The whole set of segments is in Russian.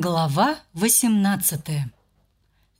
Глава 18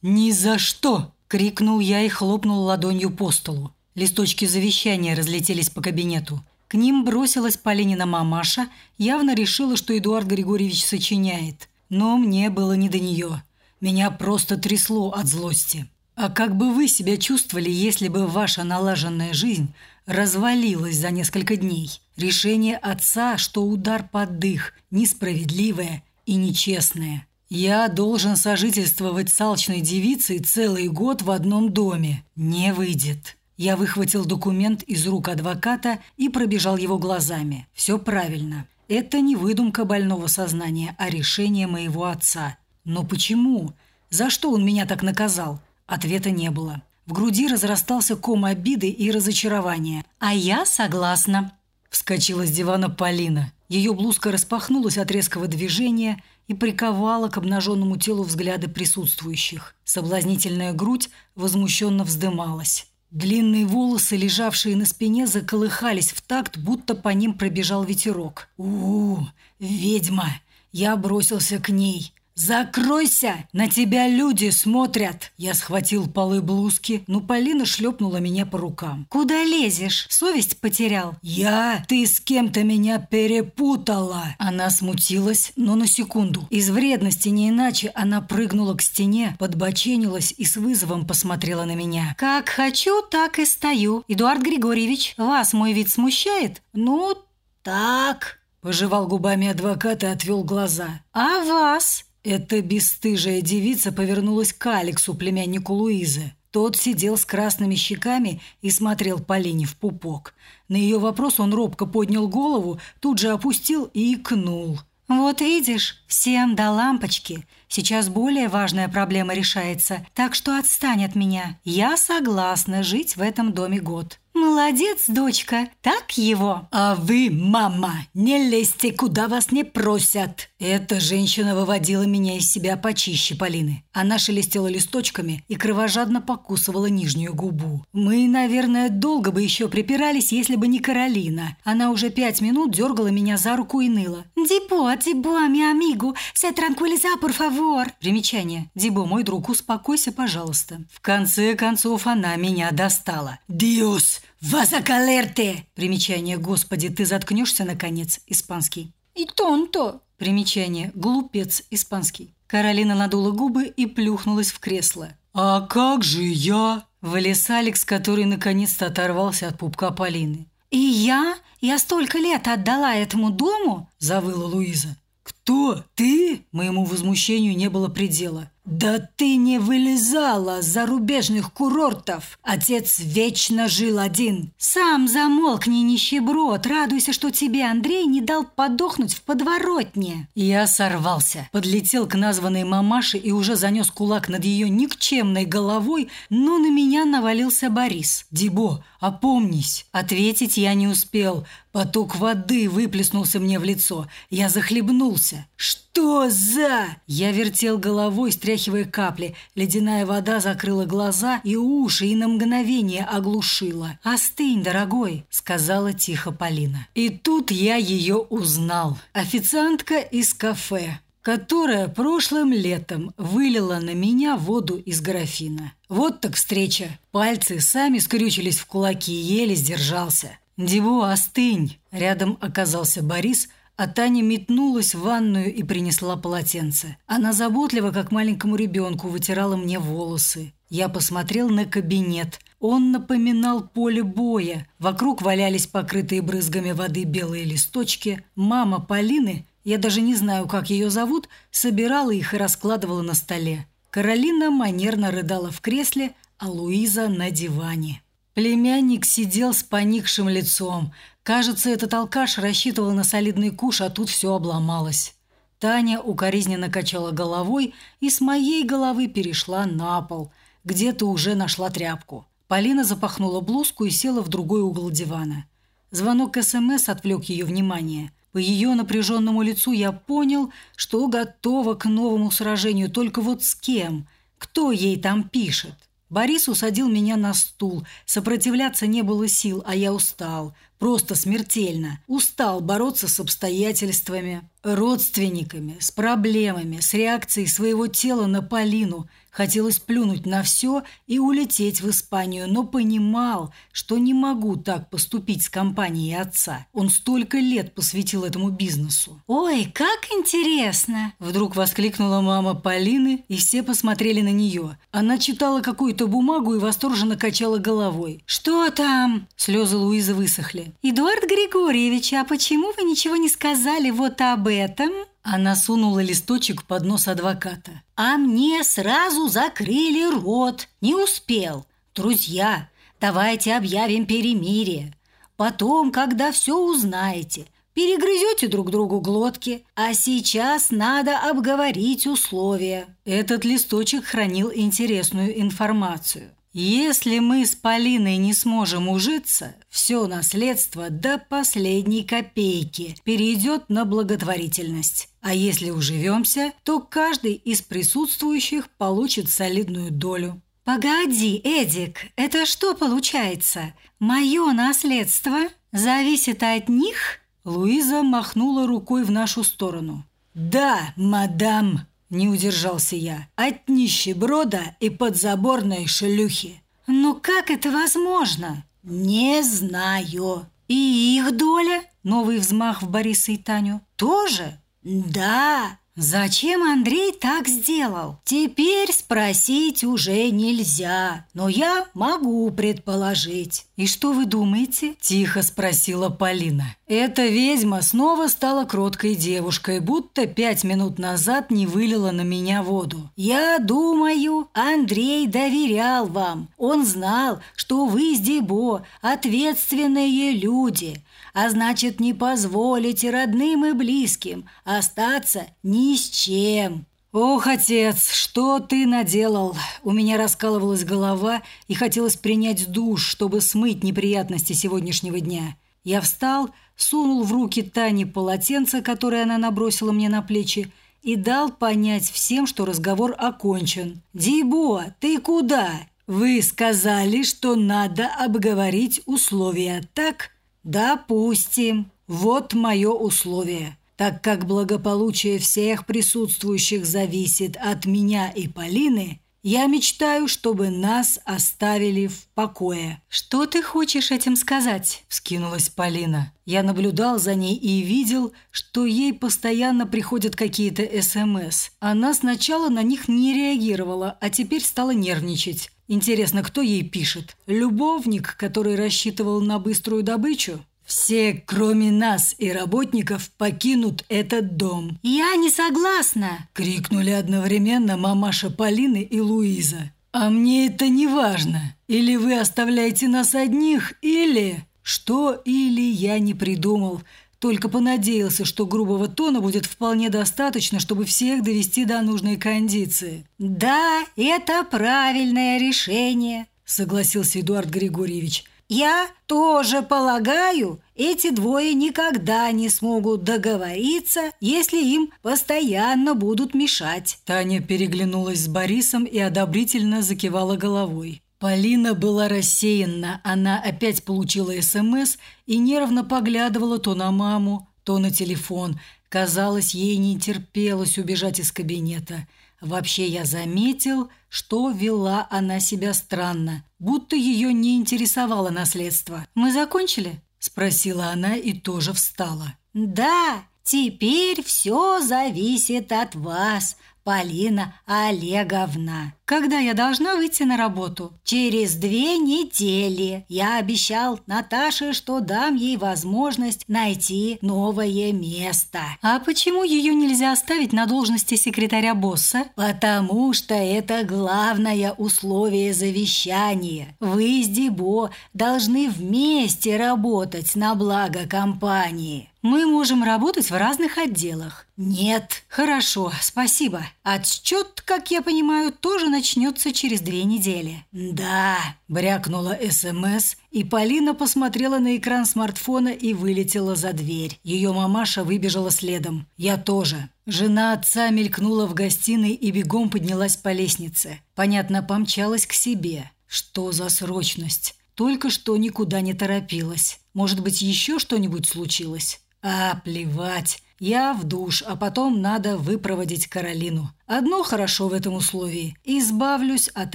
«Ни за что!» – крикнул я и хлопнул ладонью по столу. Листочки завещания разлетелись по кабинету. К ним бросилась Полинина мамаша, явно решила, что Эдуард Григорьевич сочиняет. Но мне было не до нее. Меня просто трясло от злости. А как бы вы себя чувствовали, если бы ваша налаженная жизнь развалилась за несколько дней? Решение отца, что удар под дых, несправедливое – и нечестное. Я должен сожительствовать с алчной девицей целый год в одном доме. Не выйдет. Я выхватил документ из рук адвоката и пробежал его глазами. Все правильно. Это не выдумка больного сознания, а решение моего отца. Но почему? За что он меня так наказал? Ответа не было. В груди разрастался ком обиды и разочарования. «А я согласна», – вскочила с дивана Полина. Ее блузка распахнулась от резкого движения и приковала к обнаженному телу взгляды присутствующих. Соблазнительная грудь возмущенно вздымалась. Длинные волосы, лежавшие на спине, заколыхались в такт, будто по ним пробежал ветерок. у, -у, ведьма! Я бросился к ней. «Закройся! На тебя люди смотрят!» Я схватил полы блузки, но Полина шлепнула меня по рукам. «Куда лезешь? Совесть потерял?» «Я? Ты с кем-то меня перепутала!» Она смутилась, но на секунду. Из вредности не иначе она прыгнула к стене, подбоченилась и с вызовом посмотрела на меня. «Как хочу, так и стою. Эдуард Григорьевич, вас мой вид смущает?» «Ну, так...» Пожевал губами адвокат и отвел глаза. «А вас?» Эта бесстыжая девица повернулась к Алексу, племяннику Луизы. Тот сидел с красными щеками и смотрел Полине в пупок. На ее вопрос он робко поднял голову, тут же опустил и икнул. «Вот видишь, всем до лампочки. Сейчас более важная проблема решается, так что отстань от меня. Я согласна жить в этом доме год». «Молодец, дочка, так его!» «А вы, мама, не лезьте, куда вас не просят!» Эта женщина выводила меня из себя почище Полины. Она шелестела листочками и кровожадно покусывала нижнюю губу. Мы, наверное, долго бы еще припирались, если бы не Каролина. Она уже пять минут дергала меня за руку и ныла. «Дибо, Дибо, ми амигу, се транквилиза, por favor!» Примечание. «Дибо, мой друг, успокойся, пожалуйста». В конце концов, она меня достала. «Диос!» «Вазакалерте!» Примечание «Господи, ты заткнешься, наконец» испанский. «И тонто!» Примечание «Глупец» испанский. Каролина надула губы и плюхнулась в кресло. «А как же я?» Вылез Алекс, который наконец-то оторвался от пупка Полины. «И я? Я столько лет отдала этому дому?» – завыла Луиза. «Кто? Ты?» Моему возмущению не было предела. «Да ты не вылезала с зарубежных курортов! Отец вечно жил один!» «Сам замолкни, нищеброд! Радуйся, что тебе Андрей не дал подохнуть в подворотне!» Я сорвался, подлетел к названной мамаше и уже занес кулак над ее никчемной головой, но на меня навалился Борис. «Дибо, опомнись!» Ответить я не успел. Поток воды выплеснулся мне в лицо. Я захлебнулся. «Что за...» Я вертел головой, стряхивая капли. Ледяная вода закрыла глаза и уши, и на мгновение оглушила. «Остынь, дорогой», — сказала тихо Полина. И тут я ее узнал. Официантка из кафе которая прошлым летом вылила на меня воду из графина. Вот так встреча. Пальцы сами скрючились в кулаки, еле сдержался. «Диву, остынь!» Рядом оказался Борис, а Таня метнулась в ванную и принесла полотенце. Она заботливо, как маленькому ребенку, вытирала мне волосы. Я посмотрел на кабинет. Он напоминал поле боя. Вокруг валялись покрытые брызгами воды белые листочки. Мама Полины, я даже не знаю, как ее зовут, собирала их и раскладывала на столе. Каролина манерно рыдала в кресле, а Луиза на диване. Племянник сидел с поникшим лицом. Кажется, этот алкаш рассчитывал на солидный куш, а тут все обломалось. Таня укоризненно качала головой и с моей головы перешла на пол. Где-то уже нашла тряпку. Полина запахнула блузку и села в другой угол дивана. Звонок СМС отвлек ее внимание. По ее напряженному лицу я понял, что готова к новому сражению, только вот с кем? Кто ей там пишет? Борис усадил меня на стул. Сопротивляться не было сил, а я устал. Просто смертельно. Устал бороться с обстоятельствами. родственниками, с проблемами, с реакцией своего тела на Полину, Хотелось плюнуть на все и улететь в Испанию, но понимал, что не могу так поступить с компанией отца. Он столько лет посвятил этому бизнесу. «Ой, как интересно!» Вдруг воскликнула мама Полины, и все посмотрели на нее. Она читала какую-то бумагу и восторженно качала головой. «Что там?» Слезы Луизы высохли. «Эдуард Григорьевич, а почему вы ничего не сказали вот об этом?» Она сунула листочек под нос адвоката. «А мне сразу закрыли рот. Не успел. Друзья, давайте объявим перемирие. Потом, когда все узнаете, перегрызете друг другу глотки. А сейчас надо обговорить условия». Этот листочек хранил интересную информацию. Если мы с Полиной не сможем ужиться, все наследство до последней копейки перейдет на благотворительность. А если уживемся, то каждый из присутствующих получит солидную долю. «Погоди, Эдик, это что получается? Мое наследство зависит от них?» Луиза махнула рукой в нашу сторону. «Да, мадам!» Не удержался я. От нищеброда и подзаборной шлюхи. «Ну как это возможно?» «Не знаю». «И их доля?» Новый взмах в Бориса и Таню. «Тоже?» «Да». Зачем Андрей так сделал? Теперь спросить уже нельзя, но я могу предположить. И что вы думаете? Тихо спросила Полина. Эта ведьма снова стала кроткой девушкой, будто пять минут назад не вылила на меня воду. Я думаю, Андрей доверял вам. Он знал, что вы с Дебо ответственные люди, а значит, не позволите родным и близким остаться ни с чем. «Ох, отец, что ты наделал?» У меня раскалывалась голова и хотелось принять душ, чтобы смыть неприятности сегодняшнего дня. Я встал, сунул в руки Тане полотенце, которое она набросила мне на плечи, и дал понять всем, что разговор окончен. «Дибо, ты куда? Вы сказали, что надо обговорить условия, так?» «Допустим. Вот мое условие. Так как благополучие всех присутствующих зависит от меня и Полины, я мечтаю, чтобы нас оставили в покое». «Что ты хочешь этим сказать?» – вскинулась Полина. Я наблюдал за ней и видел, что ей постоянно приходят какие-то СМС. Она сначала на них не реагировала, а теперь стала нервничать. Интересно, кто ей пишет? Любовник, который рассчитывал на быструю добычу? Все, кроме нас и работников, покинут этот дом. «Я не согласна!» – крикнули одновременно мамаша Полины и Луиза. «А мне это не важно. Или вы оставляете нас одних, или...» Что «или» я не придумал – только понадеялся, что грубого тона будет вполне достаточно, чтобы всех довести до нужной кондиции. «Да, это правильное решение», – согласился Эдуард Григорьевич. «Я тоже полагаю, эти двое никогда не смогут договориться, если им постоянно будут мешать». Таня переглянулась с Борисом и одобрительно закивала головой. Полина была рассеянна. Она опять получила СМС и нервно поглядывала то на маму, то на телефон. Казалось, ей не терпелось убежать из кабинета. Вообще я заметил, что вела она себя странно, будто ее не интересовало наследство. «Мы закончили?» – спросила она и тоже встала. «Да, теперь все зависит от вас», Полина Олеговна. Когда я должна выйти на работу? Через две недели. Я обещал Наташе, что дам ей возможность найти новое место. А почему ее нельзя оставить на должности секретаря босса? Потому что это главное условие завещания. Вы с Дебо должны вместе работать на благо компании. Мы можем работать в разных отделах. Нет. Хорошо, спасибо. Отсчет, как я понимаю, тоже начнется через две недели. Да. Брякнула СМС, и Полина посмотрела на экран смартфона и вылетела за дверь. Ее мамаша выбежала следом. Я тоже. Жена отца мелькнула в гостиной и бегом поднялась по лестнице. Понятно, помчалась к себе. Что за срочность? Только что никуда не торопилась. Может быть, еще что-нибудь случилось? А, плевать. Я в душ, а потом надо выпроводить Каролину. Одно хорошо в этом условии – избавлюсь от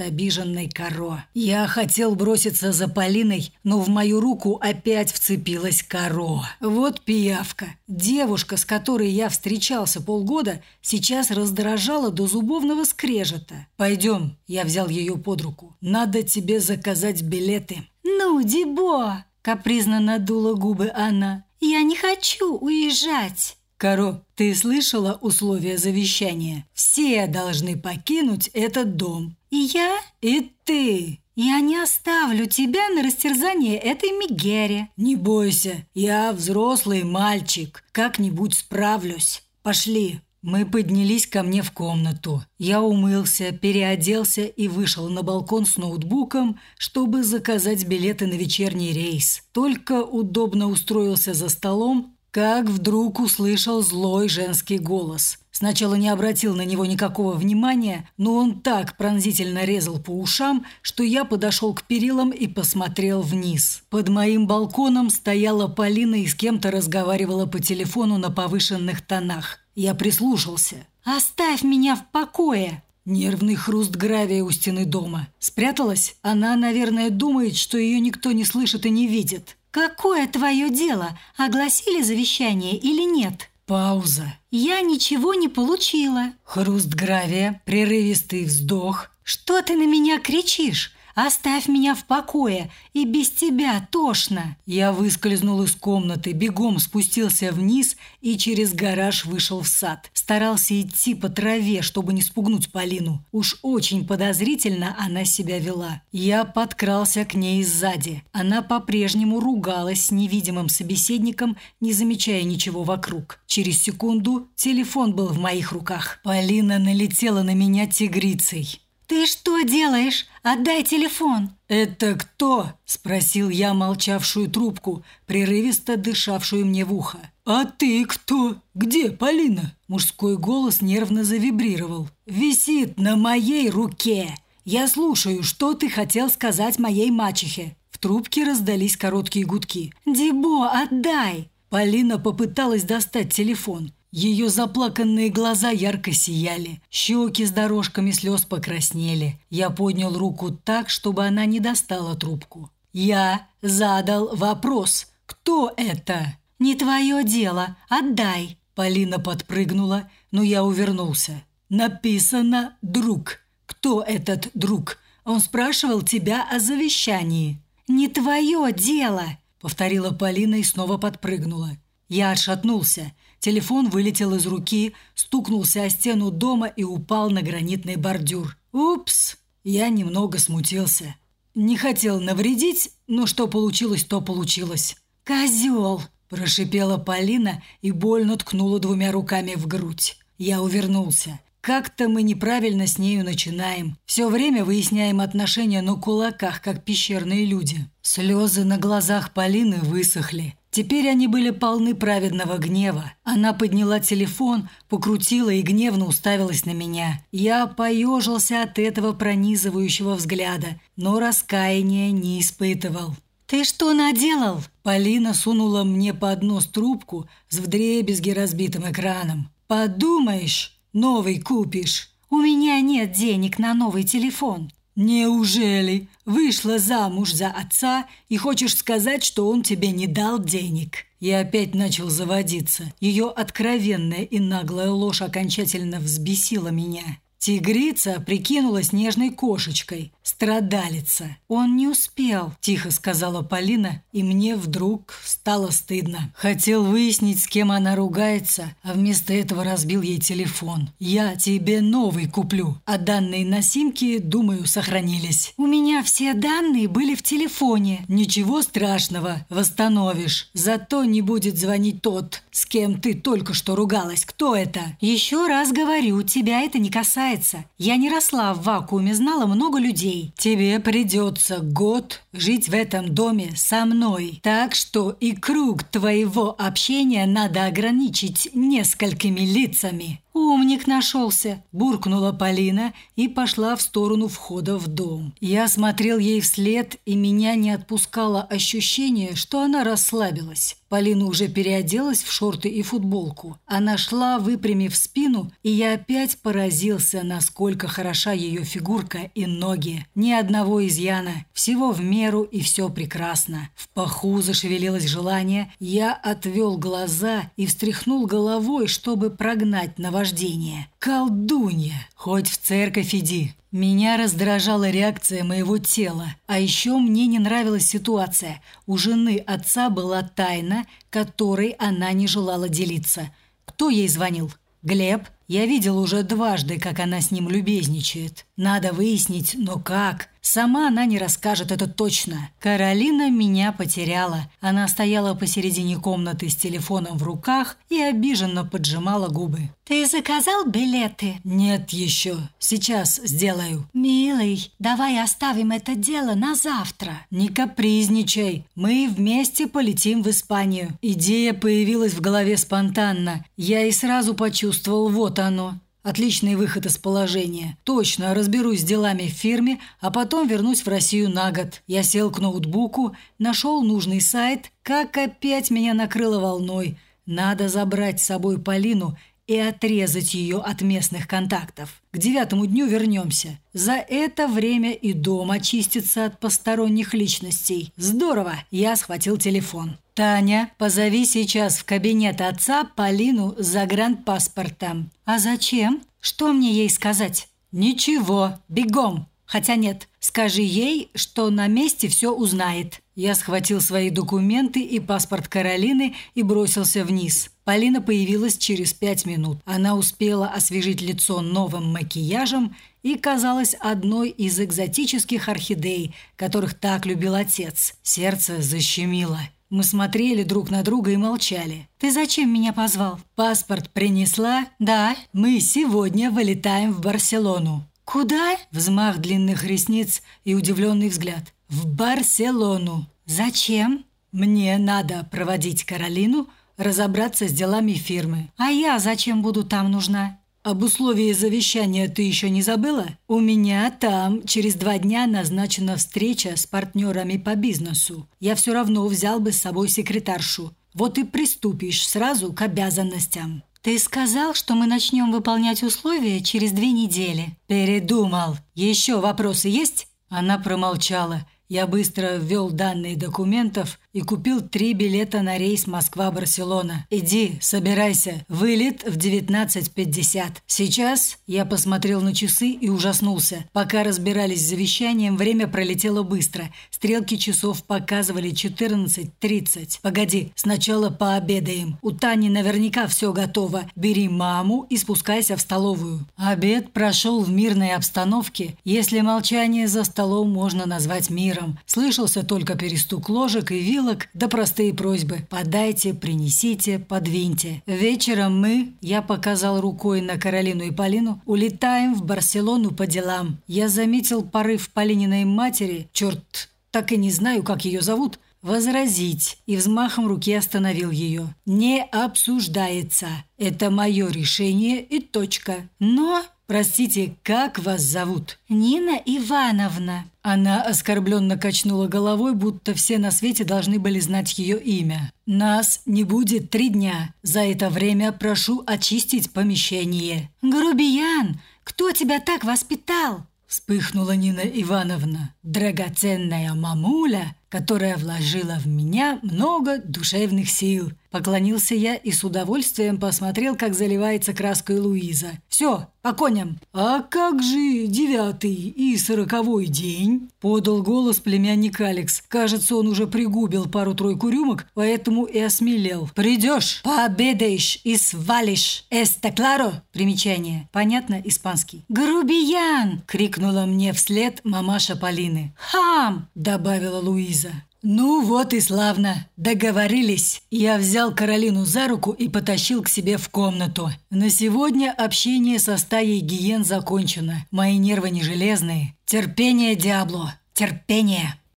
обиженной коро. Я хотел броситься за Полиной, но в мою руку опять вцепилась коро. Вот пиявка. Девушка, с которой я встречался полгода, сейчас раздражала до зубовного скрежета. «Пойдем», – я взял ее под руку. «Надо тебе заказать билеты». «Ну, Дибо!» – капризно надула губы она. «Я не хочу уезжать!» «Каро, ты слышала условия завещания? Все должны покинуть этот дом. И я? И ты!» «Я не оставлю тебя на растерзание этой Мегере». «Не бойся, я взрослый мальчик, как-нибудь справлюсь. Пошли». Мы поднялись ко мне в комнату. Я умылся, переоделся и вышел на балкон с ноутбуком, чтобы заказать билеты на вечерний рейс. Только удобно устроился за столом, как вдруг услышал злой женский голос. Сначала не обратил на него никакого внимания, но он так пронзительно резал по ушам, что я подошел к перилам и посмотрел вниз. Под моим балконом стояла Полина и с кем-то разговаривала по телефону на повышенных тонах. Я прислушался. «Оставь меня в покое!» Нервный хруст гравия у стены дома. Спряталась? Она, наверное, думает, что ее никто не слышит и не видит. «Какое твое дело? Огласили завещание или нет?» Пауза. «Я ничего не получила». Хруст гравия, прерывистый вздох. «Что ты на меня кричишь? Оставь меня в покое, и без тебя тошно!» Я выскользнул из комнаты, бегом спустился вниз и через гараж вышел в сад. Старался идти по траве, чтобы не спугнуть Полину. Уж очень подозрительно она себя вела. Я подкрался к ней сзади. Она по-прежнему ругалась с невидимым собеседником, не замечая ничего вокруг. Через секунду телефон был в моих руках. Полина налетела на меня тигрицей. «Ты что делаешь? Отдай телефон!» «Это кто?» – спросил я молчавшую трубку, прерывисто дышавшую мне в ухо. «А ты кто? Где Полина?» Мужской голос нервно завибрировал. «Висит на моей руке! Я слушаю, что ты хотел сказать моей мачехе?» В трубке раздались короткие гудки. «Дебо, отдай!» Полина попыталась достать телефон. Ее заплаканные глаза ярко сияли, щеки с дорожками слез покраснели. Я поднял руку так, чтобы она не достала трубку. Я задал вопрос. «Кто это?» «Не твое дело. Отдай». Полина подпрыгнула, но я увернулся. «Написано «друг». Кто этот друг? Он спрашивал тебя о завещании». «Не твое дело», — повторила Полина и снова подпрыгнула. Я отшатнулся. Телефон вылетел из руки, стукнулся о стену дома и упал на гранитный бордюр. Упс! Я немного смутился. Не хотел навредить, но что получилось, то получилось. «Козел!» – прошипела Полина и больно ткнула двумя руками в грудь. Я увернулся. Как-то мы неправильно с нею начинаем. Все время выясняем отношения на кулаках, как пещерные люди. Слезы на глазах Полины высохли. Теперь они были полны праведного гнева. Она подняла телефон, покрутила и гневно уставилась на меня. Я поежился от этого пронизывающего взгляда, но раскаяния не испытывал. «Ты что наделал?» Полина сунула мне под нос трубку с вдребезги разбитым экраном. «Подумаешь, новый купишь». «У меня нет денег на новый телефон». «Неужели вышла замуж за отца и хочешь сказать, что он тебе не дал денег?» Я опять начал заводиться. Ее откровенная и наглая ложь окончательно взбесила меня. Тигрица прикинулась нежной кошечкой. Страдалица. «Он не успел», – тихо сказала Полина, и мне вдруг стало стыдно. Хотел выяснить, с кем она ругается, а вместо этого разбил ей телефон. «Я тебе новый куплю, а данные на симке, думаю, сохранились». «У меня все данные были в телефоне». «Ничего страшного, восстановишь. Зато не будет звонить тот, с кем ты только что ругалась. Кто это?» «Еще раз говорю, тебя это не касается нравится. Я не росла в вакууме, знала много людей. Тебе придется год жить в этом доме со мной. Так что и круг твоего общения надо ограничить несколькими лицами. «Умник нашелся!» – буркнула Полина и пошла в сторону входа в дом. Я смотрел ей вслед, и меня не отпускало ощущение, что она расслабилась. Полина уже переоделась в шорты и футболку. Она шла, выпрямив спину, и я опять поразился, насколько хороша ее фигурка и ноги. Ни одного изъяна, всего в меру и все прекрасно. В паху зашевелилось желание, я отвел глаза и встряхнул головой, чтобы прогнать наваждение. Колдунья! Хоть в церковь иди. Меня раздражала реакция моего тела. А еще мне не нравилась ситуация. У жены отца была тайна, которой она не желала делиться. Кто ей звонил? Глеб? Я видел уже дважды, как она с ним любезничает. Надо выяснить, но как? Сама она не расскажет это точно. Каролина меня потеряла. Она стояла посередине комнаты с телефоном в руках и обиженно поджимала губы. «Ты заказал билеты?» «Нет еще. Сейчас сделаю». «Милый, давай оставим это дело на завтра». «Не капризничай. Мы вместе полетим в Испанию». Идея появилась в голове спонтанно. Я и сразу почувствовал, вот оно. Отличный выход из положения. Точно разберусь с делами в фирме, а потом вернусь в Россию на год. Я сел к ноутбуку, нашел нужный сайт, как опять меня накрыло волной. Надо забрать с собой Полину и отрезать ее от местных контактов. К девятому дню вернемся. За это время и дом очистится от посторонних личностей. Здорово, я схватил телефон. «Таня, позови сейчас в кабинет отца Полину за гранд-паспортом». «А зачем? Что мне ей сказать?» «Ничего, бегом. Хотя нет, скажи ей, что на месте все узнает». Я схватил свои документы и паспорт Каролины и бросился вниз. Полина появилась через пять минут. Она успела освежить лицо новым макияжем и казалась одной из экзотических орхидей, которых так любил отец. Сердце защемило. Мы смотрели друг на друга и молчали. «Ты зачем меня позвал?» «Паспорт принесла?» «Да». «Мы сегодня вылетаем в Барселону». «Куда?» Взмах длинных ресниц и удивленный взгляд. «В Барселону». «Зачем?» «Мне надо проводить Каролину, разобраться с делами фирмы». «А я зачем буду там нужна?» Об условии завещания ты еще не забыла? У меня там через два дня назначена встреча с партнерами по бизнесу. Я все равно взял бы с собой секретаршу. Вот и приступишь сразу к обязанностям. Ты сказал, что мы начнем выполнять условия через две недели. Передумал. Еще вопросы есть? Она промолчала. Я быстро ввел данные документов и купил три билета на рейс Москва-Барселона. Иди, собирайся. Вылет в 19.50. Сейчас я посмотрел на часы и ужаснулся. Пока разбирались с завещанием, время пролетело быстро. Стрелки часов показывали 14.30. Погоди, сначала пообедаем. У Тани наверняка все готово. Бери маму и спускайся в столовую. Обед прошел в мирной обстановке, если молчание за столом можно назвать миром. Слышался только перестук ложек и вил посылок да простые просьбы. Подайте, принесите, подвиньте. Вечером мы, я показал рукой на Каролину и Полину, улетаем в Барселону по делам. Я заметил порыв Полининой матери, черт, так и не знаю, как ее зовут, возразить и взмахом руки остановил ее. «Не обсуждается. Это мое решение и точка. Но «Простите, как вас зовут?» «Нина Ивановна». Она оскорбленно качнула головой, будто все на свете должны были знать ее имя. «Нас не будет три дня. За это время прошу очистить помещение». «Грубиян, кто тебя так воспитал?» Вспыхнула Нина Ивановна. «Драгоценная мамуля, которая вложила в меня много душевных сил». Поклонился я и с удовольствием посмотрел, как заливается краской Луиза. «Все, по коням». «А как же девятый и сороковой день?» Подал голос племянник Алекс. Кажется, он уже пригубил пару-тройку рюмок, поэтому и осмелел. «Придешь, пообедаешь и свалишь. Эста кларо?» Примечание. Понятно, испанский. «Грубиян!» — крикнула мне вслед мамаша Полины. «Хам!» — добавила Луиза. «Ну вот и славно. Договорились». Я взял Каролину за руку и потащил к себе в комнату. На сегодня общение со стаей гиен закончено. Мои нервы не железные. Терпение, Диабло, терпение.